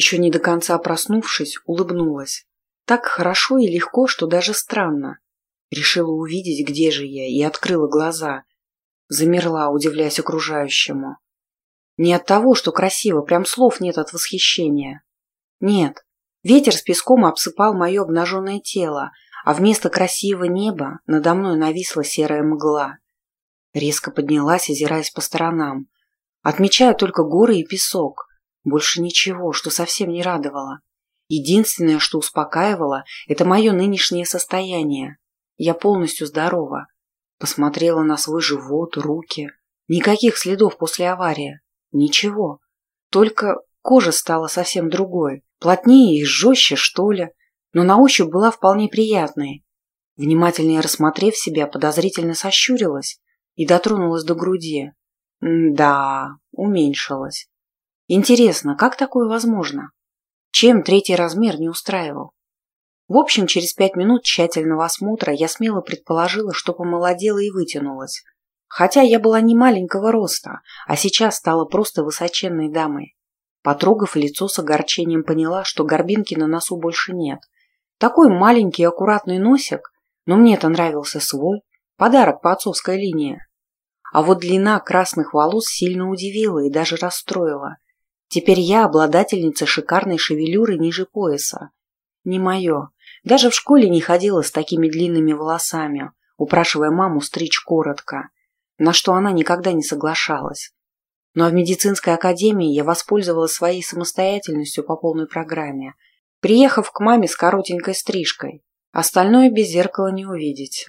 Еще не до конца проснувшись, улыбнулась. Так хорошо и легко, что даже странно. Решила увидеть, где же я, и открыла глаза. Замерла, удивляясь окружающему. Не от того, что красиво, прям слов нет от восхищения. Нет, ветер с песком обсыпал мое обнаженное тело, а вместо красивого неба надо мной нависла серая мгла. Резко поднялась, озираясь по сторонам. Отмечаю только горы и песок. Больше ничего, что совсем не радовало. Единственное, что успокаивало, это мое нынешнее состояние. Я полностью здорова. Посмотрела на свой живот, руки. Никаких следов после аварии. Ничего. Только кожа стала совсем другой. Плотнее и жестче, что ли. Но на ощупь была вполне приятной. Внимательнее рассмотрев себя, подозрительно сощурилась и дотронулась до груди. да, уменьшилась. Интересно, как такое возможно? Чем третий размер не устраивал? В общем, через пять минут тщательного осмотра я смело предположила, что помолодела и вытянулась. Хотя я была не маленького роста, а сейчас стала просто высоченной дамой. Потрогав лицо с огорчением, поняла, что горбинки на носу больше нет. Такой маленький аккуратный носик, но мне-то нравился свой, подарок по отцовской линии. А вот длина красных волос сильно удивила и даже расстроила. Теперь я обладательница шикарной шевелюры ниже пояса. Не мое. Даже в школе не ходила с такими длинными волосами, упрашивая маму стричь коротко, на что она никогда не соглашалась. Ну а в медицинской академии я воспользовалась своей самостоятельностью по полной программе, приехав к маме с коротенькой стрижкой. Остальное без зеркала не увидеть.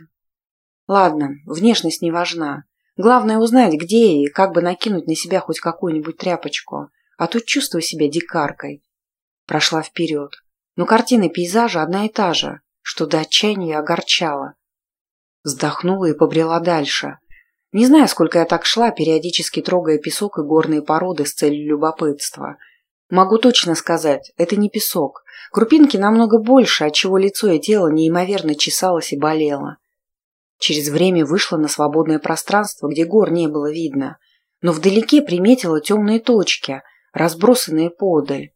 Ладно, внешность не важна. Главное узнать, где и как бы накинуть на себя хоть какую-нибудь тряпочку, а тут чувствую себя дикаркой. Прошла вперед. Но картина пейзажа одна и та же, что до отчаяния огорчала. Вздохнула и побрела дальше. Не знаю, сколько я так шла, периодически трогая песок и горные породы с целью любопытства. Могу точно сказать, это не песок. Крупинки намного больше, отчего лицо и тело неимоверно чесалось и болело. Через время вышла на свободное пространство, где гор не было видно, но вдалеке приметила темные точки, разбросанные подаль.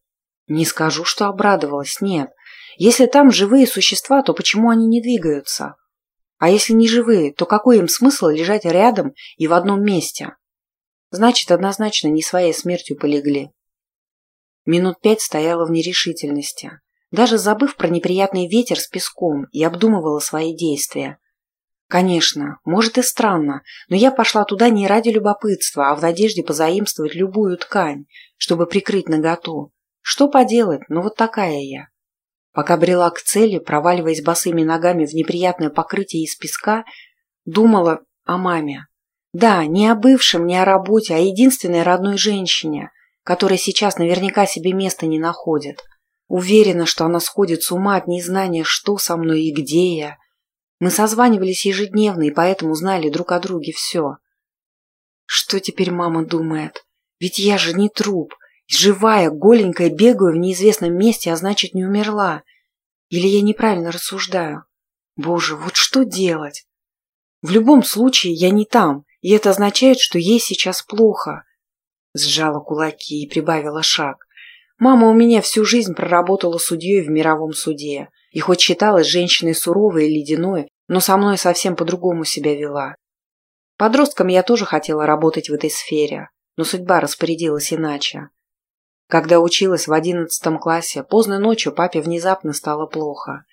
Не скажу, что обрадовалась, нет. Если там живые существа, то почему они не двигаются? А если не живые, то какой им смысл лежать рядом и в одном месте? Значит, однозначно не своей смертью полегли. Минут пять стояла в нерешительности, даже забыв про неприятный ветер с песком и обдумывала свои действия. Конечно, может и странно, но я пошла туда не ради любопытства, а в надежде позаимствовать любую ткань, чтобы прикрыть наготу. Что поделать, ну вот такая я. Пока брела к цели, проваливаясь босыми ногами в неприятное покрытие из песка, думала о маме. Да, не о бывшем, не о работе, а о единственной родной женщине, которая сейчас наверняка себе места не находит. Уверена, что она сходит с ума от незнания, что со мной и где я, мы созванивались ежедневно и поэтому знали друг о друге все. Что теперь мама думает? Ведь я же не труп. Живая, голенькая, бегаю в неизвестном месте, а значит, не умерла. Или я неправильно рассуждаю? Боже, вот что делать? В любом случае, я не там, и это означает, что ей сейчас плохо. Сжала кулаки и прибавила шаг. Мама у меня всю жизнь проработала судьей в мировом суде. И хоть считалась женщиной суровой и ледяной, но со мной совсем по-другому себя вела. Подростком я тоже хотела работать в этой сфере, но судьба распорядилась иначе. Когда училась в одиннадцатом классе, поздно ночью папе внезапно стало плохо.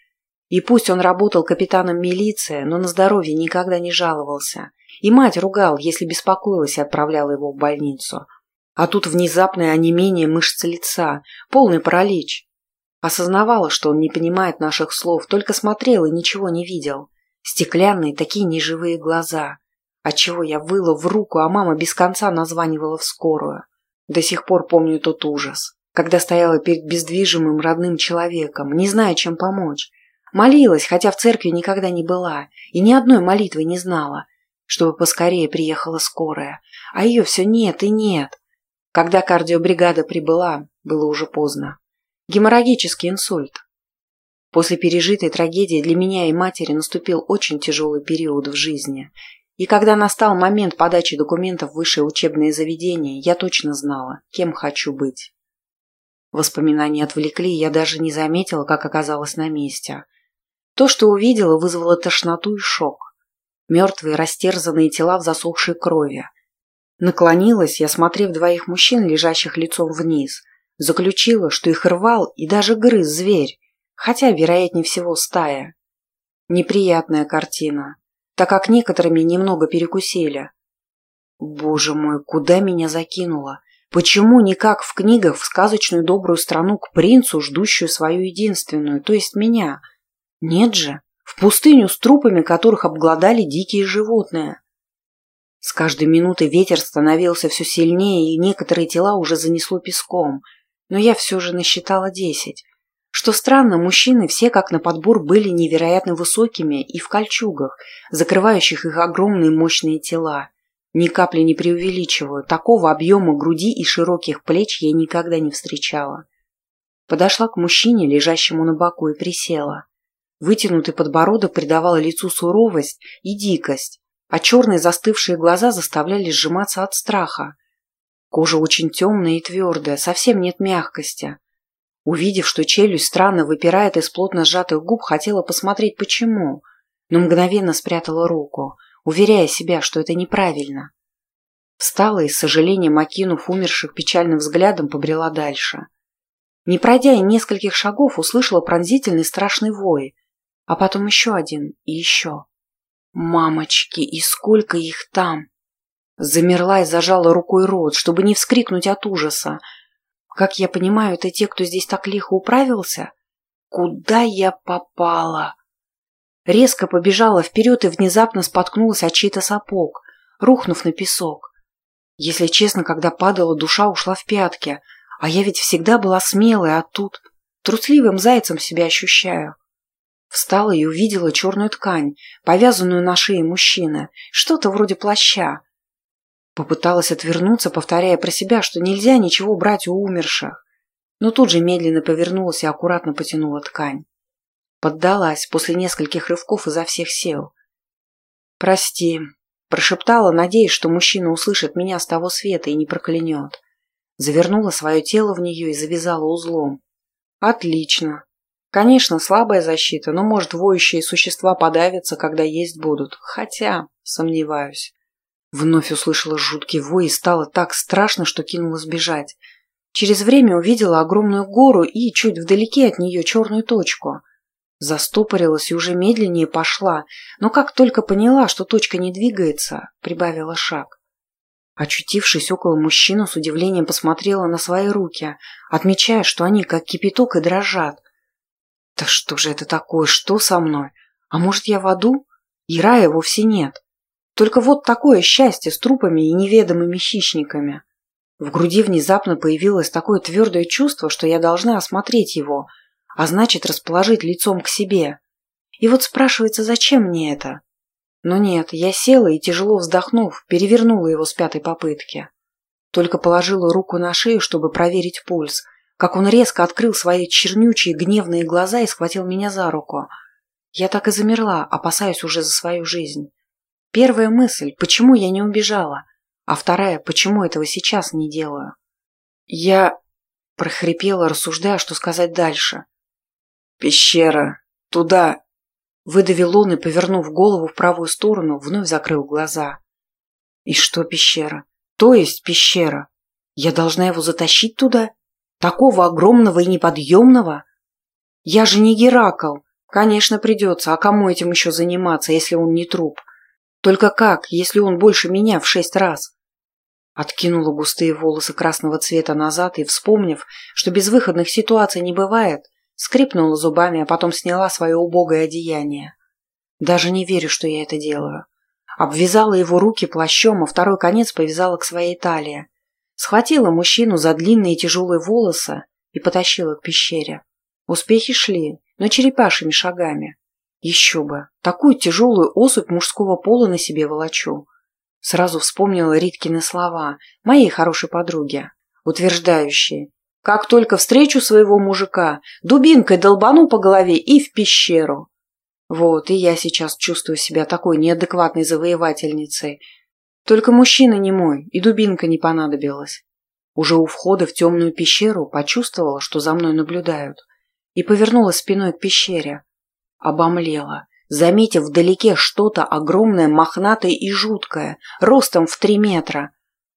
И пусть он работал капитаном милиции, но на здоровье никогда не жаловался. И мать ругал, если беспокоилась и отправляла его в больницу. А тут внезапное онемение мышц лица, полный паралич. Осознавала, что он не понимает наших слов, только смотрел и ничего не видел. Стеклянные, такие неживые глаза. Отчего я выла в руку, а мама без конца названивала в скорую. До сих пор помню тот ужас, когда стояла перед бездвижимым родным человеком, не зная, чем помочь. Молилась, хотя в церкви никогда не была, и ни одной молитвы не знала, чтобы поскорее приехала скорая. А ее все нет и нет. Когда кардиобригада прибыла, было уже поздно. Геморрагический инсульт. После пережитой трагедии для меня и матери наступил очень тяжелый период в жизни. И когда настал момент подачи документов в высшее учебное заведение, я точно знала, кем хочу быть. Воспоминания отвлекли, я даже не заметила, как оказалась на месте. То, что увидела, вызвало тошноту и шок. Мертвые, растерзанные тела в засохшей крови. Наклонилась я, осмотрев двоих мужчин, лежащих лицом вниз. Заключила, что их рвал и даже грыз зверь, хотя, вероятнее всего, стая. Неприятная картина, так как некоторыми немного перекусили. Боже мой, куда меня закинуло? Почему не как в книгах в сказочную добрую страну к принцу, ждущую свою единственную, то есть меня? Нет же, в пустыню с трупами, которых обглодали дикие животные. С каждой минутой ветер становился все сильнее, и некоторые тела уже занесло песком, но я все же насчитала десять. Что странно, мужчины все как на подбор были невероятно высокими и в кольчугах, закрывающих их огромные мощные тела. Ни капли не преувеличиваю, такого объема груди и широких плеч я никогда не встречала. Подошла к мужчине, лежащему на боку, и присела. Вытянутый подбородок придавал лицу суровость и дикость, а черные застывшие глаза заставляли сжиматься от страха. Кожа очень темная и твердая, совсем нет мягкости. Увидев, что челюсть странно выпирает из плотно сжатых губ, хотела посмотреть, почему, но мгновенно спрятала руку – уверяя себя, что это неправильно. Встала и, с сожалением окинув умерших печальным взглядом, побрела дальше. Не пройдя и нескольких шагов, услышала пронзительный страшный вой, а потом еще один и еще. Мамочки, и сколько их там! Замерла и зажала рукой рот, чтобы не вскрикнуть от ужаса. Как я понимаю, это те, кто здесь так лихо управился? Куда я попала? Резко побежала вперед и внезапно споткнулась от чей-то сапог, рухнув на песок. Если честно, когда падала, душа ушла в пятки, а я ведь всегда была смелой, а тут трусливым зайцем себя ощущаю. Встала и увидела черную ткань, повязанную на шее мужчины, что-то вроде плаща. Попыталась отвернуться, повторяя про себя, что нельзя ничего брать у умерших, но тут же медленно повернулась и аккуратно потянула ткань. Поддалась после нескольких рывков изо всех сил. «Прости», – прошептала, надеясь, что мужчина услышит меня с того света и не проклянет. Завернула свое тело в нее и завязала узлом. «Отлично. Конечно, слабая защита, но, может, воющие существа подавятся, когда есть будут. Хотя, сомневаюсь». Вновь услышала жуткий вой и стало так страшно, что кинулась бежать. Через время увидела огромную гору и, чуть вдалеке от нее, черную точку. Застопорилась и уже медленнее пошла, но как только поняла, что точка не двигается, прибавила шаг. Очутившись около мужчины, с удивлением посмотрела на свои руки, отмечая, что они как кипяток и дрожат. Да что же это такое? Что со мной? А может, я в аду? И рая вовсе нет. Только вот такое счастье с трупами и неведомыми хищниками. В груди внезапно появилось такое твердое чувство, что я должна осмотреть его – а значит расположить лицом к себе. И вот спрашивается, зачем мне это? Но нет, я села и, тяжело вздохнув, перевернула его с пятой попытки. Только положила руку на шею, чтобы проверить пульс, как он резко открыл свои чернючие гневные глаза и схватил меня за руку. Я так и замерла, опасаясь уже за свою жизнь. Первая мысль, почему я не убежала, а вторая, почему этого сейчас не делаю. Я прохрипела, рассуждая, что сказать дальше. «Пещера! Туда!» Выдавил он и, повернув голову в правую сторону, вновь закрыл глаза. «И что пещера? То есть пещера? Я должна его затащить туда? Такого огромного и неподъемного? Я же не Геракл. Конечно, придется. А кому этим еще заниматься, если он не труп? Только как, если он больше меня в шесть раз?» Откинула густые волосы красного цвета назад и, вспомнив, что безвыходных ситуаций не бывает, скрипнула зубами, а потом сняла свое убогое одеяние. Даже не верю, что я это делаю. Обвязала его руки плащом, а второй конец повязала к своей талии. Схватила мужчину за длинные тяжелые волосы и потащила к пещере. Успехи шли, но черепашими шагами. Еще бы, такую тяжелую особь мужского пола на себе волочу. Сразу вспомнила Риткины слова, моей хорошей подруги, утверждающие, как только встречу своего мужика, дубинкой долбану по голове и в пещеру. Вот, и я сейчас чувствую себя такой неадекватной завоевательницей. Только мужчина не мой, и дубинка не понадобилась. Уже у входа в темную пещеру почувствовала, что за мной наблюдают, и повернула спиной к пещере. Обомлела, заметив вдалеке что-то огромное, мохнатое и жуткое, ростом в три метра.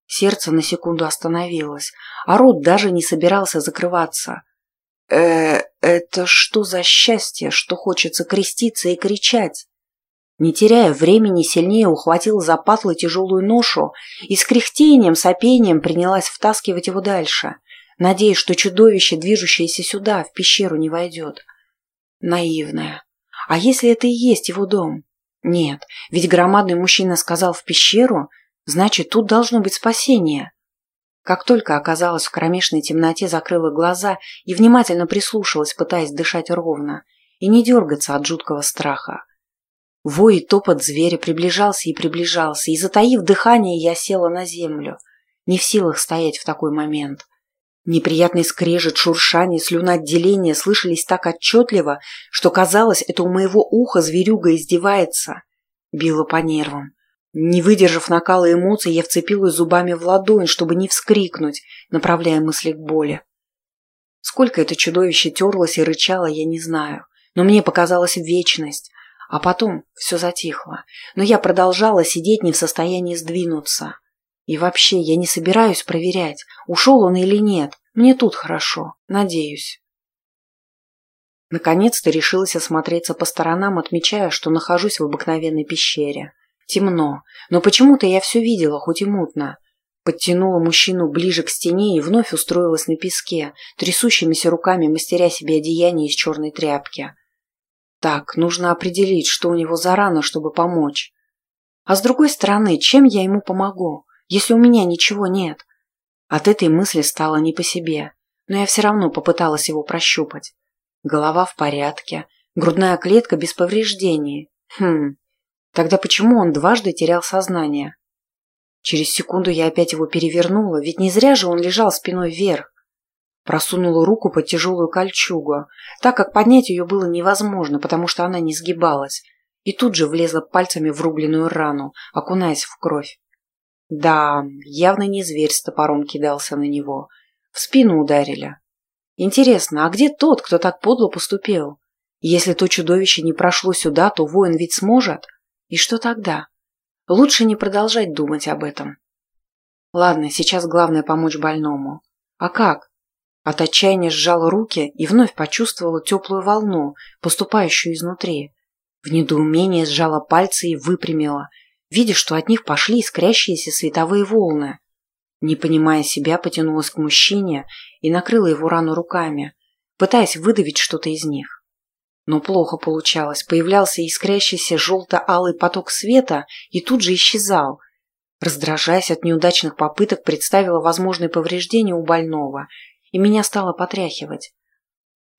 Сердце на секунду остановилось, а рот даже не собирался закрываться. э это что за счастье, что хочется креститься и кричать? Не теряя времени, сильнее ухватил за патлы тяжелую ношу и с кряхтением, сопением принялась втаскивать его дальше, надеясь, что чудовище, движущееся сюда, в пещеру не войдет. Наивная. А если это и есть его дом? Нет, ведь громадный мужчина сказал в пещеру, значит, тут должно быть спасение. Как только оказалась в кромешной темноте, закрыла глаза и внимательно прислушалась, пытаясь дышать ровно и не дергаться от жуткого страха. Вой и топот зверя приближался и приближался, и, затаив дыхание, я села на землю, не в силах стоять в такой момент. Неприятный скрежет, шуршание, слюноотделение слышались так отчетливо, что казалось, это у моего уха зверюга издевается. Било по нервам. Не выдержав накала эмоций, я вцепилась зубами в ладонь, чтобы не вскрикнуть, направляя мысли к боли. Сколько это чудовище терлось и рычало, я не знаю, но мне показалась вечность. А потом все затихло, но я продолжала сидеть не в состоянии сдвинуться. И вообще, я не собираюсь проверять, ушел он или нет. Мне тут хорошо, надеюсь. Наконец-то решилась осмотреться по сторонам, отмечая, что нахожусь в обыкновенной пещере. Темно, но почему-то я все видела, хоть и мутно. Подтянула мужчину ближе к стене и вновь устроилась на песке, трясущимися руками мастеря себе одеяние из черной тряпки. Так, нужно определить, что у него за рана, чтобы помочь. А с другой стороны, чем я ему помогу, если у меня ничего нет? От этой мысли стало не по себе, но я все равно попыталась его прощупать. Голова в порядке, грудная клетка без повреждений. Хм, тогда почему он дважды терял сознание? Через секунду я опять его перевернула, ведь не зря же он лежал спиной вверх. Просунула руку под тяжелую кольчугу, так как поднять ее было невозможно, потому что она не сгибалась, и тут же влезла пальцами в рубленную рану, окунаясь в кровь. Да, явно не зверь с топором кидался на него. В спину ударили. Интересно, а где тот, кто так подло поступил? Если то чудовище не прошло сюда, то воин ведь сможет. И что тогда? Лучше не продолжать думать об этом. Ладно, сейчас главное помочь больному. А как? От отчаяния сжала руки и вновь почувствовала теплую волну, поступающую изнутри. В недоумении сжала пальцы и выпрямила, видя, что от них пошли искрящиеся световые волны. Не понимая себя, потянулась к мужчине и накрыла его рану руками, пытаясь выдавить что-то из них. Но плохо получалось. Появлялся искрящийся желто-алый поток света и тут же исчезал. Раздражаясь от неудачных попыток, представила возможные повреждения у больного и меня стало потряхивать.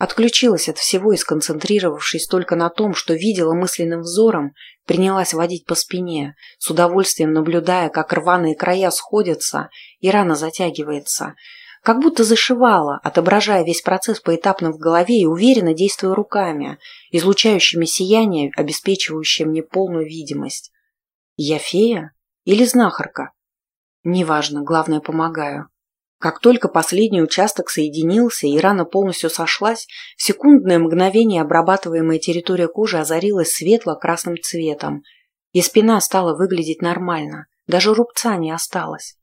Отключилась от всего и, сконцентрировавшись только на том, что видела мысленным взором, принялась водить по спине, с удовольствием наблюдая, как рваные края сходятся и рана затягивается, как будто зашивала, отображая весь процесс поэтапно в голове и уверенно действуя руками, излучающими сияние, обеспечивающее мне полную видимость. Я фея или знахарка? Неважно, главное, помогаю. Как только последний участок соединился и рана полностью сошлась, в секундное мгновение обрабатываемая территория кожи озарилась светло-красным цветом, и спина стала выглядеть нормально, даже рубца не осталось.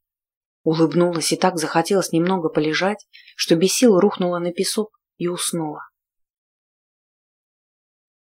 Улыбнулась и так захотелось немного полежать, что без сил рухнула на песок и уснула.